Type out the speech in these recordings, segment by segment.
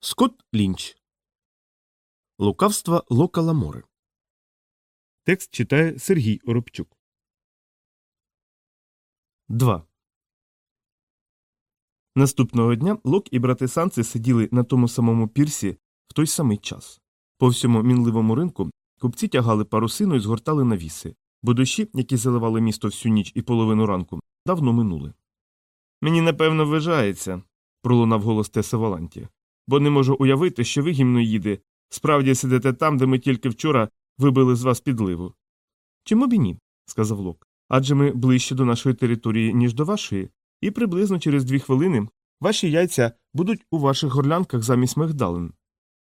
Скотт Лінч. Лукавства Лока Ламори. Текст читає Сергій Оробчук. 2. Наступного дня Лок і брати Санци сиділи на тому самому пірсі в той самий час. По всьому мінливому ринку купці тягали парусину і згортали навіси, бо дощі, які заливали місто всю ніч і половину ранку, давно минули. Мені напевно вважається, пролунав голос Теса Воланті, бо не можу уявити, що ви гімноїди справді сидите там, де ми тільки вчора вибили з вас підливу. Чому б і ні? сказав Лок. Адже ми ближче до нашої території, ніж до вашої, і приблизно через дві хвилини ваші яйця будуть у ваших горлянках замість мигдалин.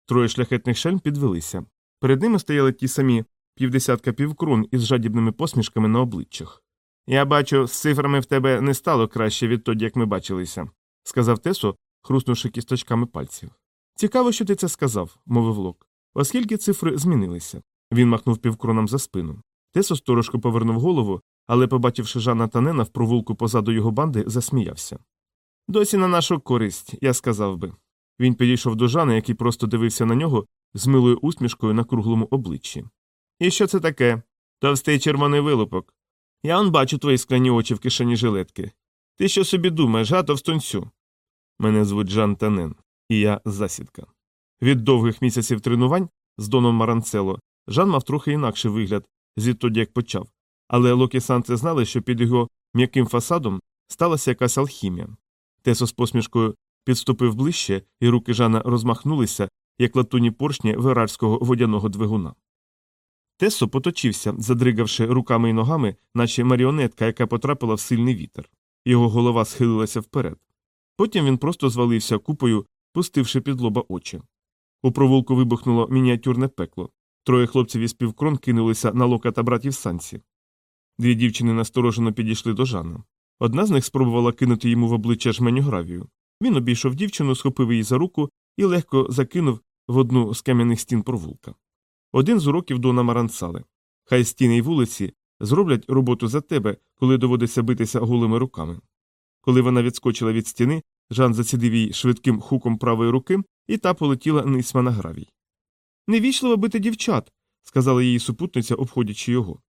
Троє шляхетних шельм підвелися. Перед ними стояли ті самі півдесятка півкрон із жадібними посмішками на обличчях. Я бачу, з цифрами в тебе не стало краще відтоді, як ми бачилися, сказав Тесо, хруснувши кісточками пальців. Цікаво, що ти це сказав, мовив Лок, оскільки цифри змінилися. Він махнув півкроном за спину. Тесо сторожко повернув голову, але, побачивши Жана Танена в провулку позаду його банди, засміявся. Досі на нашу користь, я сказав би. Він підійшов до Жана, який просто дивився на нього з милою усмішкою на круглому обличчі. І що це таке? Товстий червоний вилупок. Я он бачу твої скляні очі в кишені жилетки. Ти що собі думаєш, га, товстунцю? Мене звуть Жан Танен, і я засідка. Від довгих місяців тренувань з Доном Маранцело Жан мав трохи інакший вигляд, звідтоді як почав, але Локі Санце знали, що під його м'яким фасадом сталася якась алхімія. Тесо з посмішкою підступив ближче, і руки Жана розмахнулися, як латуні поршні верарського водяного двигуна. Тесо поточився, задригавши руками й ногами, наче маріонетка, яка потрапила в сильний вітер. Його голова схилилася вперед. Потім він просто звалився купою, пустивши під лоба очі. У провулку вибухнуло мініатюрне пекло. Троє хлопців із півкрон кинулися на лока та братів санці. Дві дівчини насторожено підійшли до Жана. Одна з них спробувала кинути йому в обличчя жменю гравію. Він обійшов дівчину, схопив її за руку і легко закинув в одну з кам'яних стін провулка. Один з уроків Дона Маранцали. Хай стіни й вулиці зроблять роботу за тебе, коли доводиться битися голими руками. Коли вона відскочила від стіни, Жан зацідив їй швидким хуком правої руки, і та полетіла нисьма на гравій. Невічливо бити дівчат, сказала її супутниця, обходячи його.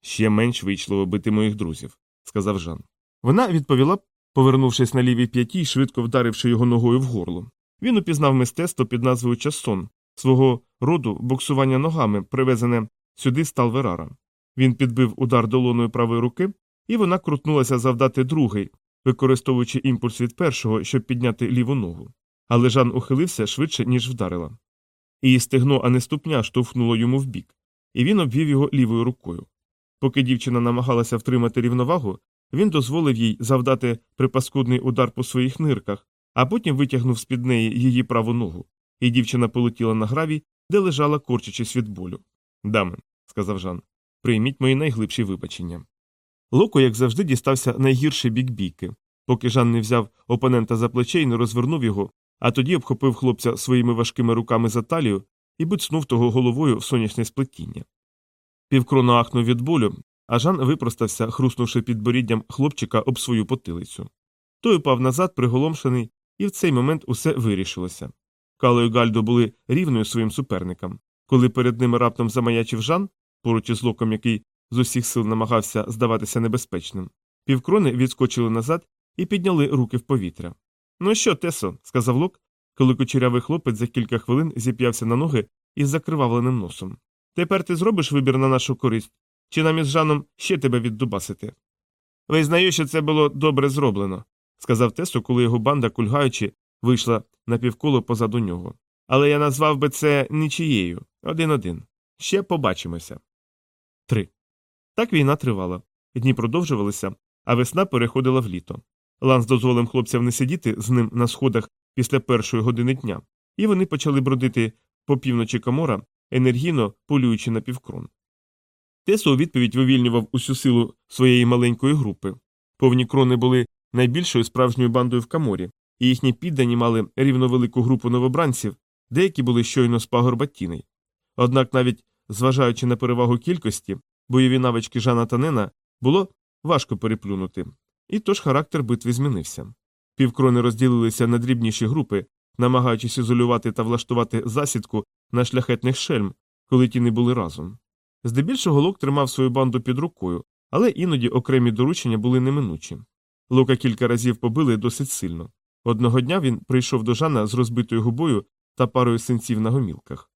Ще менш вичливо бити моїх друзів, сказав Жан. Вона відповіла, повернувшись на лівій п'яті швидко вдаривши його ногою в горло. Він упізнав мистецтво під назвою Часон, свого роду боксування ногами, привезене сюди з Талверара. Він підбив удар долоною правої руки, і вона крутнулася завдати другий, використовуючи імпульс від першого, щоб підняти ліву ногу. Але Жан ухилився швидше, ніж вдарила. Її стегно, а не ступня, штовхнуло йому вбік, і він обвів його лівою рукою. Поки дівчина намагалася втримати рівновагу, він дозволив їй завдати припаскудний удар по своїх нирках, а потім витягнув з під неї її праву ногу, і дівчина полетіла на гравій, де лежала корчачись від болю. Дами, сказав Жан, прийміть мої найглибші вибачення. Локо, як завжди, дістався найгірший бік бійки, поки Жан не взяв опонента за плече і не розвернув його, а тоді обхопив хлопця своїми важкими руками за талію і буцнув того головою в сонячне сплетіння. Півкрона ахнув від болю, а Жан випростався, хруснувши під боріддям хлопчика об свою потилицю. Той упав назад, приголомшений, і в цей момент усе вирішилося. Кало і Гальдо були рівною своїм суперникам. Коли перед ними раптом замаячив Жан, поруч із локом, який з усіх сил намагався здаватися небезпечним, півкрони відскочили назад і підняли руки в повітря. Ну що, Тесо, сказав Лок, коли кучерявий хлопець за кілька хвилин зіп'явся на ноги із закривавленим носом. Тепер ти зробиш вибір на нашу користь, чи нам із Жаном ще тебе віддубасити? Визнаю, що це було добре зроблено, сказав Тесо, коли його банда, кульгаючи, вийшла на півколо позаду нього. Але я назвав би це нічією один-один. Ще побачимося. Три. Так війна тривала. Дні продовжувалися, а весна переходила в літо. Ланс дозволив хлопцям не сидіти з ним на сходах після першої години дня, і вони почали бродити по півночі Камора, енергійно полюючи на півкрон. Тесо у відповідь вивільнював усю силу своєї маленької групи. Повні крони були найбільшою справжньою бандою в Каморі, і їхні піддані мали рівно велику групу новобранців, деякі були щойно з пагорбатіний. Однак, навіть зважаючи на перевагу кількості, бойові навички Жана Танена було важко переплюнути, і тож характер битви змінився. Півкрони розділилися на дрібніші групи, намагаючись ізолювати та влаштувати засідку на шляхетних шельм, коли ті не були разом. Здебільшого Лок тримав свою банду під рукою, але іноді окремі доручення були неминучі. Лока кілька разів побили досить сильно. Одного дня він прийшов до Жана з розбитою губою та парою синців на гомілках.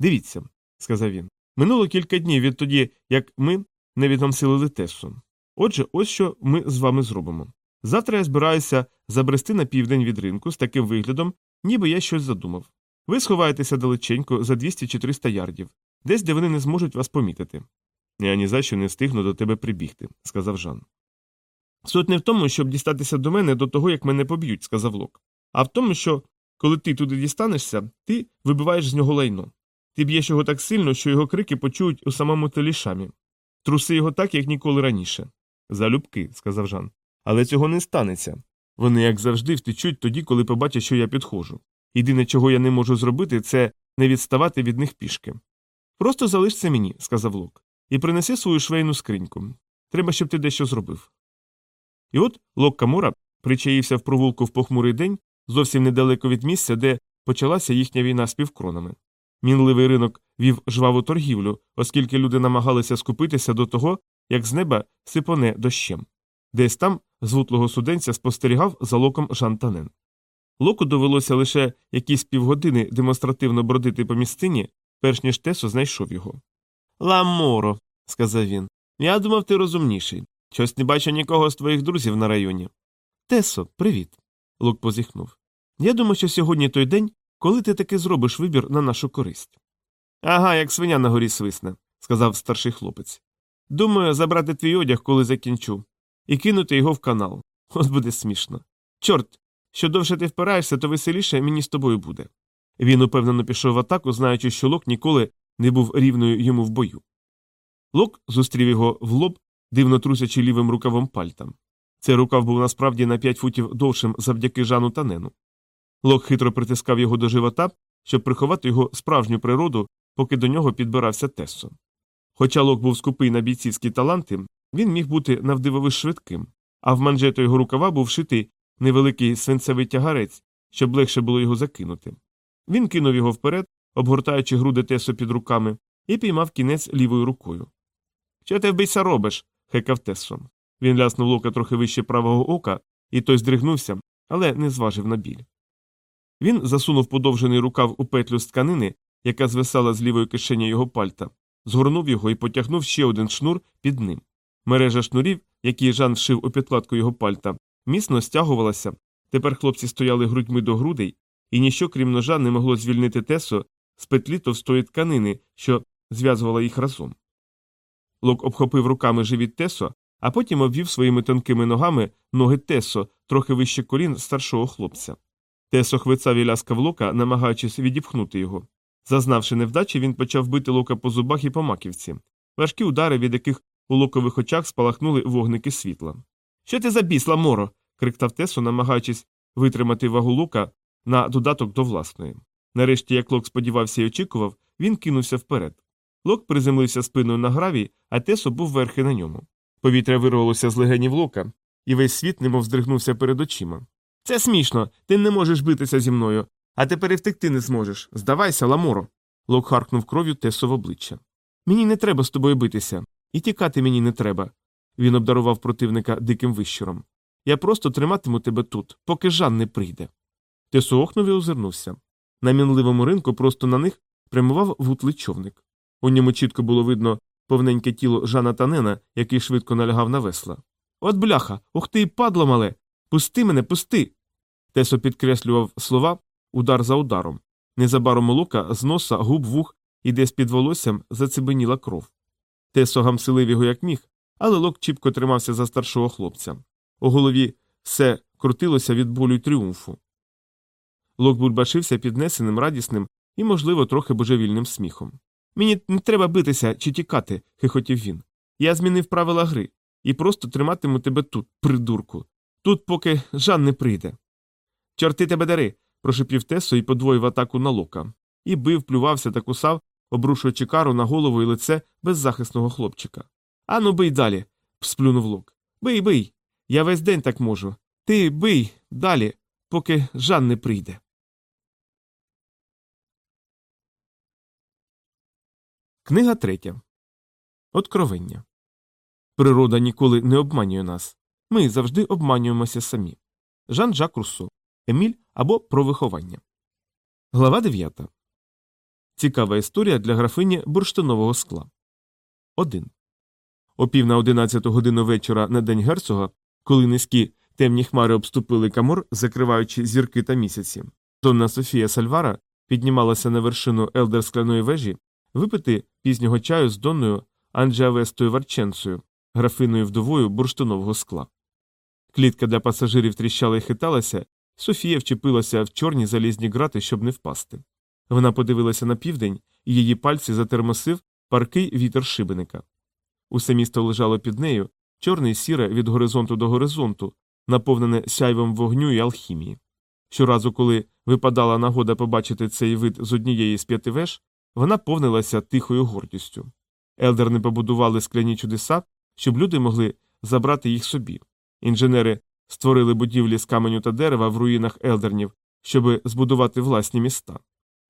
Дивіться, сказав він. Минуло кілька днів відтоді, як ми не відомсилили Тесу. Отже, ось що ми з вами зробимо. Завтра я збираюся забрести на південь від ринку з таким виглядом, ніби я щось задумав. Ви сховаєтеся далеченько за 200 чи 300 ярдів, десь де вони не зможуть вас помітити. Я ні за що не встигну до тебе прибігти, сказав Жан. Суть не в тому, щоб дістатися до мене до того, як мене поб'ють, сказав Лок, а в тому, що коли ти туди дістанешся, ти вибиваєш з нього лайно. Ти б'єш його так сильно, що його крики почують у самому телішамі. Труси його так, як ніколи раніше. Залюбки, сказав Жан. Але цього не станеться. Вони, як завжди, втечуть тоді, коли побачать, що я підходжу. Єдине, чого я не можу зробити, це не відставати від них пішки. Просто залиш це мені, сказав Лок, і принеси свою швейну скриньку. Треба, щоб ти дещо зробив. І от Лок Камура причаївся в провулку в похмурий день, зовсім недалеко від місця, де почалася їхня війна з півкронами. Мінливий ринок вів жваву торгівлю, оскільки люди намагалися скупитися до того, як з неба сипоне дощем. Десь там з вутлого суденця спостерігав за локом Жантанен. Локу довелося лише якісь півгодини демонстративно бродити по місцині, перш ніж Тесо знайшов його. Ламоро, сказав він. Я думав, ти розумніший. Щось не бачу нікого з твоїх друзів на районі. Тесо, привіт. Лук позіхнув. Я думаю, що сьогодні той день, коли ти таки зробиш вибір на нашу користь. Ага, як свиня на горі свисне, сказав старший хлопець. Думаю, забрати твій одяг, коли закінчу, і кинути його в канал. От буде смішно. Чорт, що довше ти впираєшся, то веселіше мені з тобою буде. Він упевнено пішов в атаку, знаючи, що Лок ніколи не був рівною йому в бою. Лок зустрів його в лоб, дивно трусячи лівим рукавом пальтам. Цей рукав був насправді на п'ять футів довшим завдяки Жану та Нену. Лок хитро притискав його до живота, щоб приховати його справжню природу, поки до нього підбирався Тессо. Хоча Лок був скупий на бійцівські таланти, він міг бути навдивовиж швидким, а в манжету його рукава був шитий невеликий свинцевий тягарець, щоб легше було його закинути. Він кинув його вперед, обгортаючи груди Тесо під руками, і піймав кінець лівою рукою. Що ти вбийся робиш? хекав Тесо. Він ляснув лока трохи вище правого ока, і той здригнувся, але не зважив на біль. Він засунув подовжений рукав у петлю з тканини, яка звисала з лівої кишені його пальта, згорнув його і потягнув ще один шнур під ним. Мережа шнурів, які Жан вшив у підкладку його пальта, міцно стягувалася. Тепер хлопці стояли грудьми до грудей, і ніщо, крім ножа, не могло звільнити Тесо з петлі товстої тканини, що зв'язувала їх разом. Лок обхопив руками живіт Тесо, а потім обвів своїми тонкими ногами ноги Тесо, трохи вище колін старшого хлопця. Тесо хвицав і ляскав лока, намагаючись відіпхнути його. Зазнавши невдачі, він почав бити лока по зубах і по маківці, важкі удари, від яких у локових очах спалахнули вогники світла. Що ти за біс, Ламоро? криктав Тесо, намагаючись витримати вагу лука на додаток до власної. Нарешті, як лок сподівався і очікував, він кинувся вперед. Лок приземлився спиною на гравій, а Тесо був верхи на ньому. Повітря вирвалося з легенів лока, і весь світ немов здригнувся перед очима. Це смішно, ти не можеш битися зі мною, а тепер і втекти не зможеш. Здавайся, Ламоро. Лок харкнув кров'ю Тесо в обличчя. Мені не треба з тобою битися, і тікати мені не треба. Він обдарував противника диким вищуром. Я просто триматиму тебе тут, поки Жан не прийде. Тесо охнув і озирнувся. На мінливому ринку просто на них прямував вутлий човник. У ньому чітко було видно повненьке тіло Жана Танена, який швидко налягав на весла. От бляха, ух ти й падло мале. Пусти мене, пусти. Тесо підкреслював слова удар за ударом. Незабаром у лука з носа, губ, вух і десь під волоссям зацебеніла кров. Тесо гамселив його як міг, але лок чіпко тримався за старшого хлопця. У голові все крутилося від болю й тріумфу. Лок бульбашився піднесеним, радісним і, можливо, трохи божевільним сміхом. Мені не треба битися чи тікати, хихотів він. Я змінив правила гри і просто триматиму тебе тут, придурку. Тут, поки Жан не прийде. Чорти тебе дари. прошепів Тесо і подвоїв атаку на лока. І бив, плювався та кусав, обрушуючи кару на голову і лице беззахисного хлопчика. Ану, бий далі. сплюнув лок. Бий, бий. Я весь день так можу. Ти бий далі, поки Жан не прийде. Книга третя. Откровення. Природа ніколи не обманює нас. Ми завжди обманюємося самі. Жан Жак Руссо Еміль або про виховання. Глава 9. Цікава історія для графині бурштинового скла. 1. О пів на одинадцяту годину вечора на день герцога, коли низькі темні хмари обступили камор, закриваючи зірки та місяці, Донна Софія Сальвара піднімалася на вершину елдер скляної вежі випити пізнього чаю з Донною Анджіавестою Варченцею, графиною вдовою бурштинового скла. Клітка для пасажирів тріщала і хиталася, Софія вчепилася в чорні залізні грати, щоб не впасти. Вона подивилася на південь, і її пальці затермосив паркий вітер шибеника. Усе місто лежало під нею, чорне й сіре від горизонту до горизонту, наповнене сяйвом вогню і алхімії. Щоразу, коли випадала нагода побачити цей вид з однієї з п'яти веж, вона повнилася тихою гордістю. Елдерни побудували скляні чудеса, щоб люди могли забрати їх собі. Інженери створили будівлі з каменю та дерева в руїнах елдернів, щоб збудувати власні міста.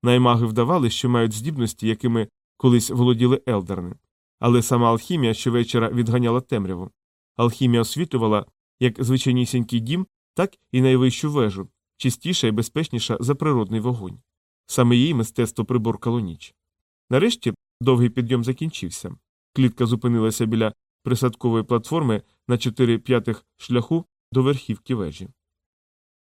Наймаги вдавали, що мають здібності, якими колись володіли елдерни. Але сама алхімія щовечора відганяла темряву. Алхімія освітлювала як звичайнісінький дім, так і найвищу вежу, чистіша і безпечніша за природний вогонь. Саме її мистецтво приборкало ніч. Нарешті довгий підйом закінчився. Клітка зупинилася біля присадкової платформи на 4 п'ятих шляху до верхівки вежі.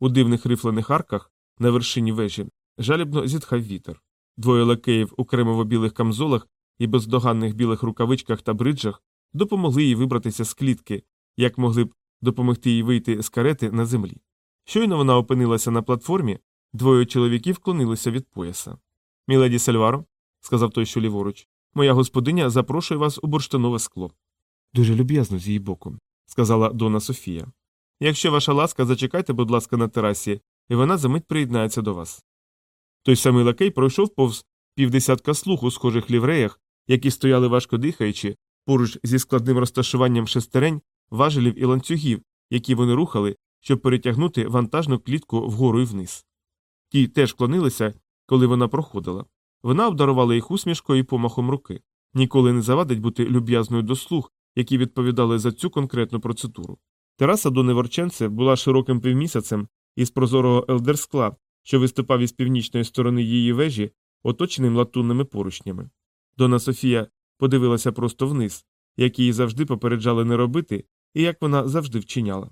У дивних рифлених арках на вершині вежі жалібно зітхав вітер. Двоє лакеїв у кремово-білих камзолах і бездоганних білих рукавичках та бриджах допомогли їй вибратися з клітки, як могли б допомогти їй вийти з карети на землі. Щойно вона опинилася на платформі, двоє чоловіків вклонилися від пояса. Міледі Сальваро, сказав той, що ліворуч, моя господиня запрошує вас у бурштинове скло. Дуже люб'язно з її боку, сказала Дона Софія. Якщо ваша ласка, зачекайте, будь ласка, на терасі, і вона за мить приєднається до вас. Той самий лакей пройшов повз півдесятка слуг у схожих лівреях, які стояли важко дихаючи, поруч зі складним розташуванням шестерень, важелів і ланцюгів, які вони рухали, щоб перетягнути вантажну клітку вгору і вниз. Ті теж клонилися, коли вона проходила. Вона обдарувала їх усмішкою і помахом руки. Ніколи не завадить бути люб'язною до слуг, які відповідали за цю конкретну процедуру. Тераса до Неворченце була широким півмісяцем із прозорого елдерскла, що виступав із північної сторони її вежі, оточеним латунними поручнями. Дона Софія подивилася просто вниз, як її завжди попереджали не робити, і як вона завжди вчиняла.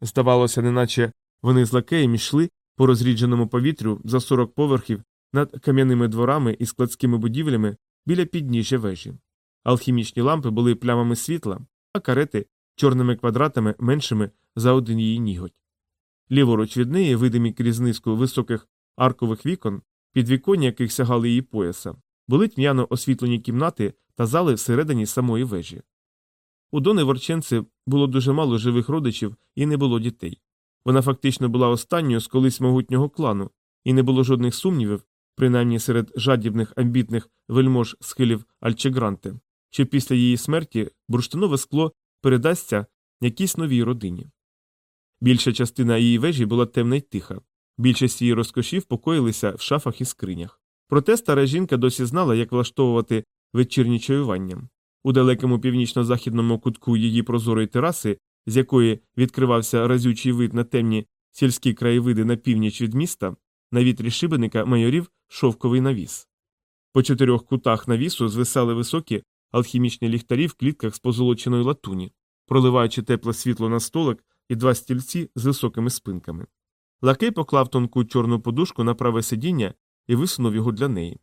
Здавалося, неначе вони з лакеєм йшли по розрідженому повітрю за 40 поверхів над кам'яними дворами і складськими будівлями біля підніжжя вежі. Алхімічні лампи були плямами світла, а карети чорними квадратами меншими за один її ніготь. Ліворуч від неї, видимі крізь низку високих аркових вікон, підвіконня яких сягали її пояса, були тьмяно освітлені кімнати та зали всередині самої вежі. У Дони Ворченці було дуже мало живих родичів і не було дітей. Вона фактично була останньою з колись могутнього клану, і не було жодних сумнівів, принаймні серед жадібних амбітних вельмож схилів Альчегранте, що після її смерті бурштинове скло передасться якійсь новій родині. Більша частина її вежі була темна й тиха, більшість її розкошів покоїлися в шафах і скринях. Проте стара жінка досі знала, як влаштовувати вечірні чаювання. У далекому північно-західному кутку її прозорої тераси, з якої відкривався разючий вид на темні сільські краєвиди на північ від міста, на вітрі шибеника майорів шовковий навіс. По чотирьох кутах навісу звисали високі алхімічні ліхтарі в клітках з позолоченої латуні, проливаючи тепле світло на столик і два стільці з високими спинками. Лакей поклав тонку чорну подушку на праве сидіння і висунув його для неї.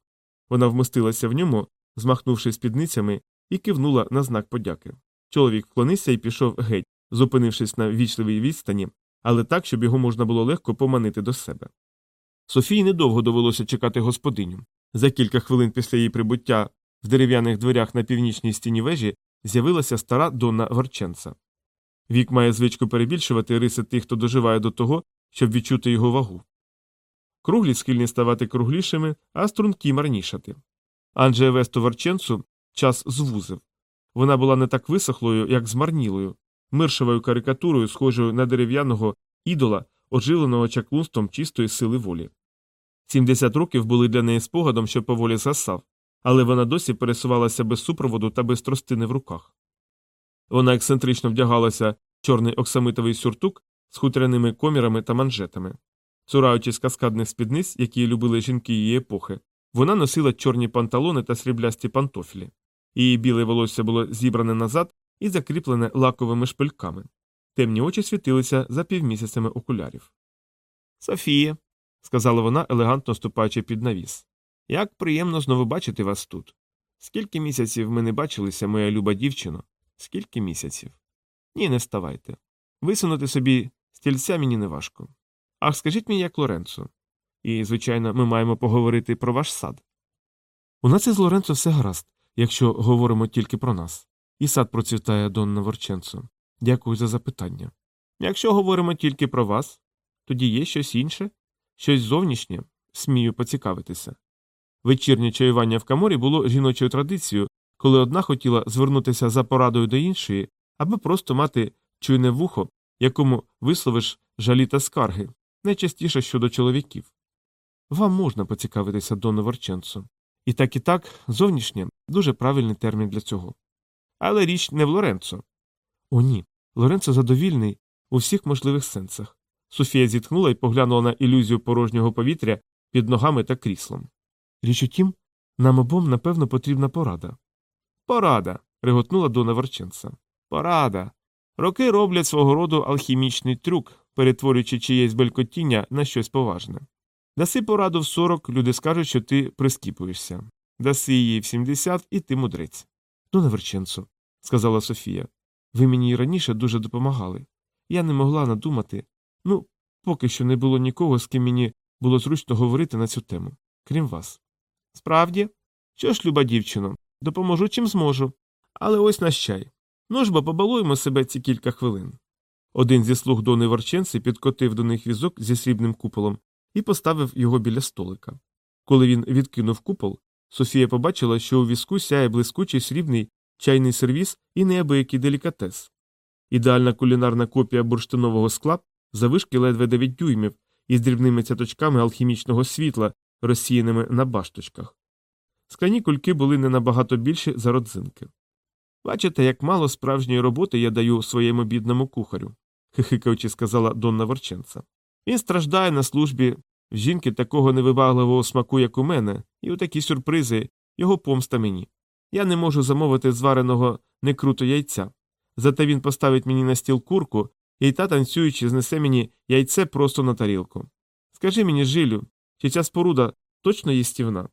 Вона вмостилася в ньому, змахнувши спідницями, і кивнула на знак подяки. Чоловік вклонився і пішов геть, зупинившись на вічливій відстані, але так, щоб його можна було легко поманити до себе. Софії недовго довелося чекати господиню. За кілька хвилин після її прибуття в дерев'яних дверях на північній стіні вежі з'явилася стара Донна Ворченца. Вік має звичку перебільшувати риси тих, хто доживає до того, щоб відчути його вагу. Круглі схильні ставати круглішими, а стрункі марнішати. Анджея Весту Ворченцу час звузив. Вона була не так висохлою, як змарнілою, миршовою карикатурою, схожою на дерев'яного ідола, оживленого чаклунством чистої сили волі. 70 років були для неї спогадом, що поволі згасав, але вона досі пересувалася без супроводу та без тростини в руках. Вона ексцентрично вдягалася в чорний оксамитовий сюртук з хутряними комірами та манжетами. Цураючись каскадних спідниць, які любили жінки її епохи, вона носила чорні панталони та сріблясті пантофілі. Її біле волосся було зібране назад і закріплене лаковими шпильками. Темні очі світилися за півмісяцями окулярів. Софія, сказала вона, елегантно ступаючи під навіс. Як приємно знову бачити вас тут. Скільки місяців ми не бачилися, моя люба дівчино? Скільки місяців? Ні, не вставайте. Висунути собі стільця мені не важко. Ах, скажіть мені, як Лоренцо. І, звичайно, ми маємо поговорити про ваш сад. У нас із Лоренцо все гаразд, якщо говоримо тільки про нас. І сад процвітає Донна Ворченцо. Дякую за запитання. Якщо говоримо тільки про вас, тоді є щось інше, щось зовнішнє, смію поцікавитися. Вечірнє чаювання в каморі було жіночою традицією, коли одна хотіла звернутися за порадою до іншої, аби просто мати чуйне вухо, якому висловиш жалі та скарги, найчастіше щодо чоловіків. Вам можна поцікавитися, Донно Ворченцо. І так і так, зовнішнє дуже правильний термін для цього. Але річ не в Лоренцо. О, ні. Лоренцо задовільний у всіх можливих сенсах. Софія зітхнула і поглянула на ілюзію порожнього повітря під ногами та кріслом. Річ у тім, нам обом, напевно, потрібна порада. Порада. реготнула Дона Ворченца. Порада. Роки роблять свого роду алхімічний трюк, перетворюючи чиєсь белькотіння на щось поважне. Даси пораду в 40, люди скажуть, що ти прискіпуєшся. Даси її в 70, і ти мудрець. Дона Верченцо, сказала Софія, ви мені і раніше дуже допомагали. Я не могла надумати. Ну, поки що не було нікого, з ким мені було зручно говорити на цю тему, крім вас. Справді? Що ж, люба дівчино, допоможу чим зможу. Але ось наш чай. Ну ж бо побалуємо себе ці кілька хвилин. Один зі слуг Дони Ворченці підкотив до них візок зі срібним куполом і поставив його біля столика. Коли він відкинув купол, Софія побачила, що у візку сяє блискучий срібний чайний сервіс і неабиякий делікатес. Ідеальна кулінарна копія бурштинового скла завишки ледве 9 дюймів із дрібними цяточками алхімічного світла, розсіяними на башточках. Скляні кульки були не набагато більші за родзинки. Бачите, як мало справжньої роботи я даю своєму бідному кухарю, хихикаючи, сказала Донна Ворченца. Він страждає на службі в жінки такого невибагливого смаку, як у мене, і у такі сюрпризи його помста мені. Я не можу замовити звареного некруто яйця. Зате він поставить мені на стіл курку, і та, танцюючи, знесе мені яйце просто на тарілку. Скажи мені, Жилю, чи ця споруда точно їстівна?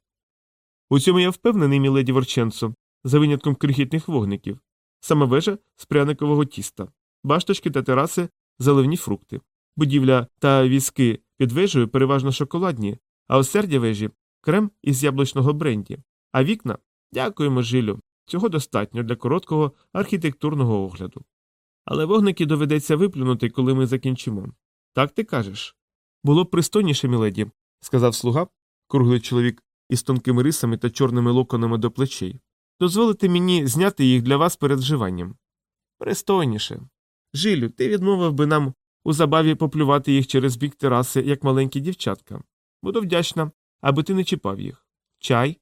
У цьому я впевнений, міледі Ворченцо, за винятком крихітних вогників, саме вежа з пряникового тіста, башточки та тераси, заливні фрукти. Будівля та візки під вежею переважно шоколадні, а осердя вежі крем із яблучного бренді. А вікна дякуємо, Жилю. Цього достатньо для короткого архітектурного огляду. Але вогники доведеться виплюнути, коли ми закінчимо. Так ти кажеш. Було б пристойніше, міледі, сказав слуга, круглий чоловік із тонкими рисами та чорними локонами до плечей. Дозволите мені зняти їх для вас перед вживанням. Пристойніше. Жилю, ти відмовив би нам у забаві поплювати їх через бік тераси, як маленькі дівчатка. Буду вдячна, аби ти не чіпав їх. Чай?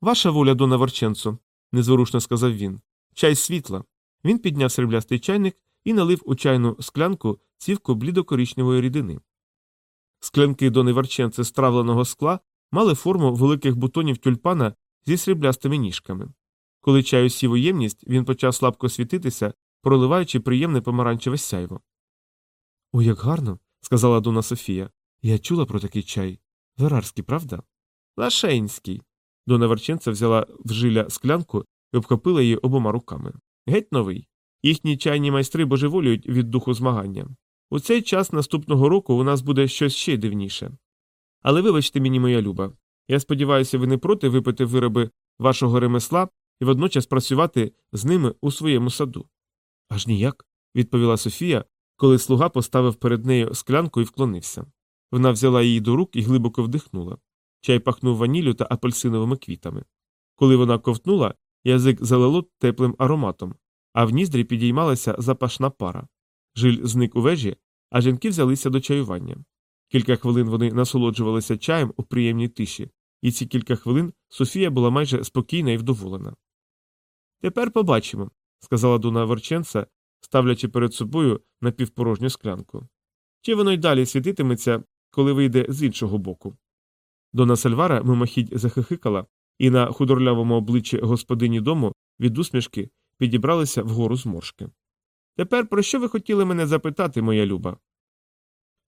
Ваша воля, Дона Ворченцо, незворушно сказав він. Чай світла. Він підняв сріблястий чайник і налив у чайну склянку цівку блідокоричневої рідини. Склянки Дони Варченце з травленого скла мали форму великих бутонів тюльпана зі сріблястими ніжками. Коли чай усів у ємність, він почав слабко світитися, проливаючи приємне помаранчеве сяйво. О, як гарно, сказала Дона Софія. Я чула про такий чай. Верарський, правда? Лашенський. Дона Варченця взяла в жиля склянку і обхопила її обома руками. Геть новий. Їхні чайні майстри божеволюють від духу змагання. У цей час наступного року у нас буде щось ще дивніше. Але вибачте мені, моя люба. Я сподіваюся, ви не проти випити вироби вашого ремесла і водночас працювати з ними у своєму саду. Аж ніяк, відповіла Софія, коли слуга поставив перед нею склянку і вклонився. Вона взяла її до рук і глибоко вдихнула. Чай пахнув ваніллю та апельсиновими квітами. Коли вона ковтнула, язик залило теплим ароматом, а в ніздрі підіймалася запашна пара. Жиль зник у вежі, а жінки взялися до чаювання. Кілька хвилин вони насолоджувалися чаєм у приємній тиші, і ці кілька хвилин Софія була майже спокійна і вдоволена. Тепер побачимо, сказала Дуна Ворченца, ставлячи перед собою напівпорожню склянку. Чи воно й далі світитиметься, коли вийде з іншого боку? Дона Сальвара мимохідь захихикала, і на худорлявому обличчі господині дому від усмішки підібралися вгору зморшки. Тепер про що ви хотіли мене запитати, моя люба?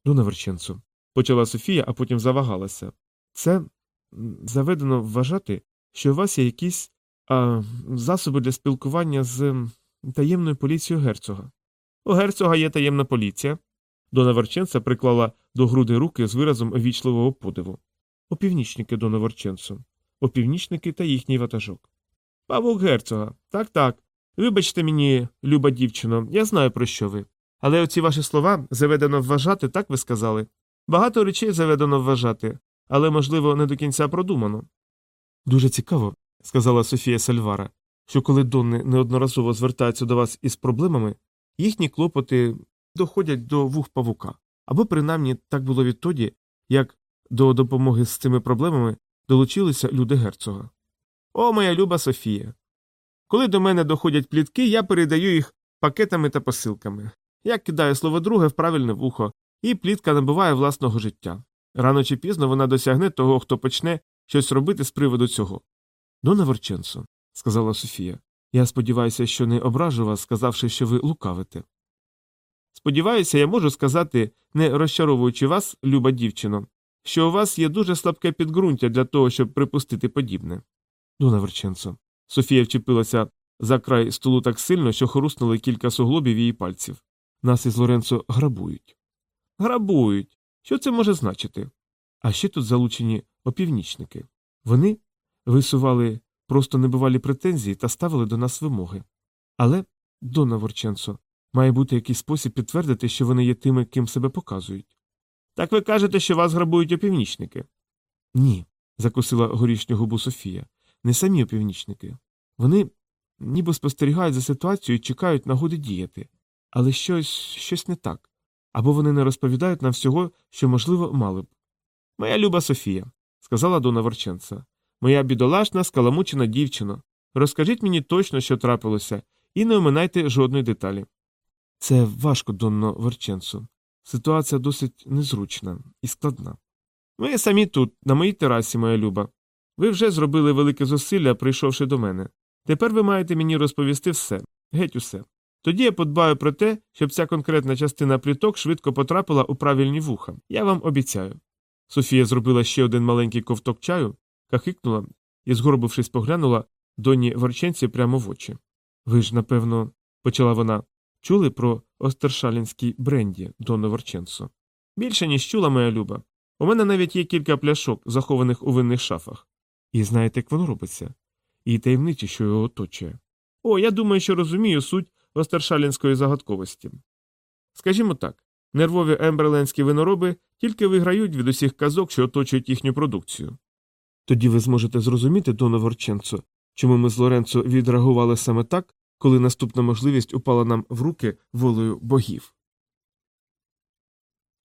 Дона Верченцу, почала Софія, а потім завагалася. Це заведено вважати, що у вас є якісь а, засоби для спілкування з таємною поліцією герцога. У герцога є таємна поліція. Дона Верченца приклала до груди руки з виразом вічливого подиву. Опівнічники, Дона Верченцу. Опівнічники та їхній ватажок. Павук герцога. Так, так. Вибачте мені, люба дівчино, я знаю, про що ви. Але оці ваші слова заведено вважати, так ви сказали. Багато речей заведено вважати, але, можливо, не до кінця продумано. Дуже цікаво, сказала Софія Сальвара, що коли Донни неодноразово звертаються до вас із проблемами, їхні клопоти доходять до вух павука. Або принаймні так було відтоді, як до допомоги з цими проблемами долучилися люди герцога. О, моя люба Софія. Коли до мене доходять плітки, я передаю їх пакетами та посилками. Я кидаю слово друге в правильне вухо, і плітка набуває власного життя. Рано чи пізно вона досягне того, хто почне щось робити з приводу цього. Дона Ворченцо, сказала Софія, я сподіваюся, що не ображу вас, сказавши, що ви лукавите. Сподіваюся, я можу сказати, не розчаровуючи вас, люба дівчино, що у вас є дуже слабке підґрунтя для того, щоб припустити подібне. Дона Верченцо. Софія вчепилася за край столу так сильно, що хоруснули кілька суглобів її пальців. Нас із Лоренцо грабують. Грабують. Що це може значити? А ще тут залучені опівнічники. Вони висували просто небувалі претензії та ставили до нас вимоги. Але, Дона Ворченцо, має бути якийсь спосіб підтвердити, що вони є тими, ким себе показують. Так ви кажете, що вас грабують опівнічники? Ні, закусила горішню губу Софія. Не самі опівнічники. Вони ніби спостерігають за ситуацією і чекають нагоди діяти. Але щось щось не так. Або вони не розповідають нам всього, що, можливо, мали б. Моя люба Софія, сказала Дона Ворченца, моя бідолашна, скаламучена дівчино. Розкажіть мені точно, що трапилося, і не оминайте жодної деталі. Це важко, Донно Ворченцо. Ситуація досить незручна і складна. Ми самі тут, на моїй терасі, моя люба. Ви вже зробили велике зусилля, прийшовши до мене. Тепер ви маєте мені розповісти все, геть усе. Тоді я подбаю про те, щоб ця конкретна частина пліток швидко потрапила у правильні вуха. Я вам обіцяю. Софія зробила ще один маленький ковток чаю, кахикнула і, згорбившись, поглянула доні ворченці прямо в очі. Ви ж, напевно, почала вона, чули про остершалінський бренді, доно Ворченцо? Більше, ніж чула, моя люба. У мене навіть є кілька пляшок, захованих у винних шафах. І знаєте, як воно робиться? І таємниці, що його оточує. О, я думаю, що розумію суть остершалінської загадковості. Скажімо так, нервові емберленські винороби тільки виграють від усіх казок, що оточують їхню продукцію. Тоді ви зможете зрозуміти, Доно Ворченцо, чому ми з Лоренцо відреагували саме так, коли наступна можливість упала нам в руки волею богів.